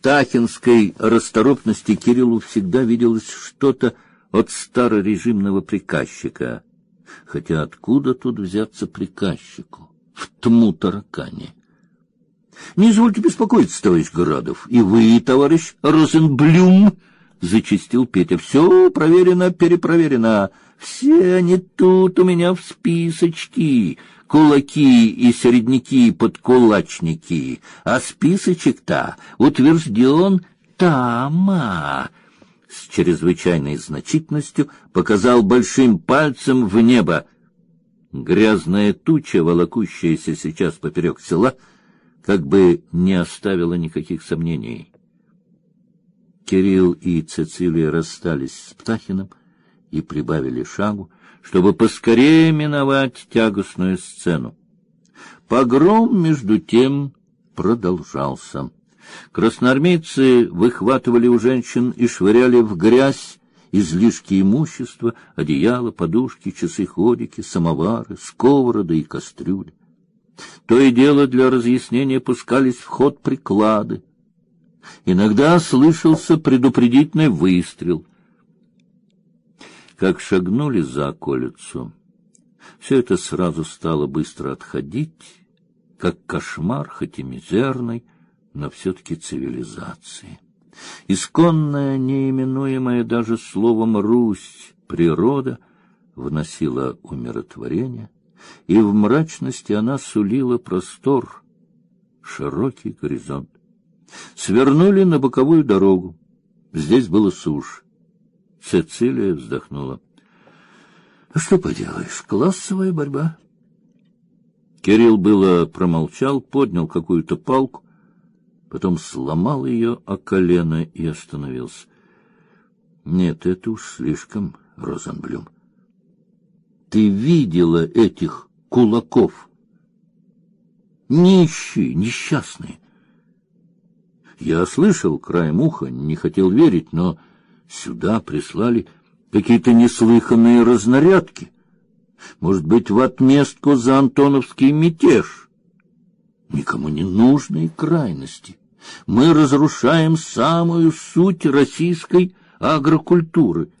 птахинской расторопности Кириллу всегда виделось что-то от старорежимного приказчика. Хотя откуда тут взяться приказчику? В тму таракане. Не извольте беспокоиться, товарищ Градов, и вы, товарищ Розенблюм, зачистил Петя. Все проверено, перепроверено. Все они тут у меня в списочке. Кулаки и середняки под кулачники, а списочек-то утвержден тама. С чрезвычайной значительностью показал большим пальцем в небо. Грязная туча, волокущаяся сейчас поперек села, как бы не оставила никаких сомнений. Кирилл и Цицилия расстались с Птахиным и прибавили шагу, чтобы поскорее миновать тягостную сцену. Погром между тем продолжался. Красноармейцы выхватывали у женщин и швыряли в грязь излишки имущества, одеяла, подушки, часы-ходики, самовары, сковороды и кастрюли. То и дело для разъяснения пускались в ход приклады. Иногда слышался предупредительный выстрел. Как шагнули за околицу, все это сразу стало быстро отходить, как кошмар, хоть и мизерный, но все-таки цивилизации. Исконная, неименуемая даже словом Русь природа вносила умиротворение, и в мрачности она сулила простор, широкий горизонт. Свернули на боковую дорогу. Здесь было сушь. Цицилия вздохнула. Что поделаешь, классовая борьба. Кирилл было промолчал, поднял какую-то палку, потом сломал ее о колено и остановился. Нет, это уж слишком, Розенблюм. Ты видела этих кулаков? Нищие, несчастные. Я слышал краем уха, не хотел верить, но Сюда прислали какие-то неслыханные разнарядки. Может быть, в отместку за антоновский мятеж. Никому не нужные крайности. Мы разрушаем самую суть российской агрокультуры —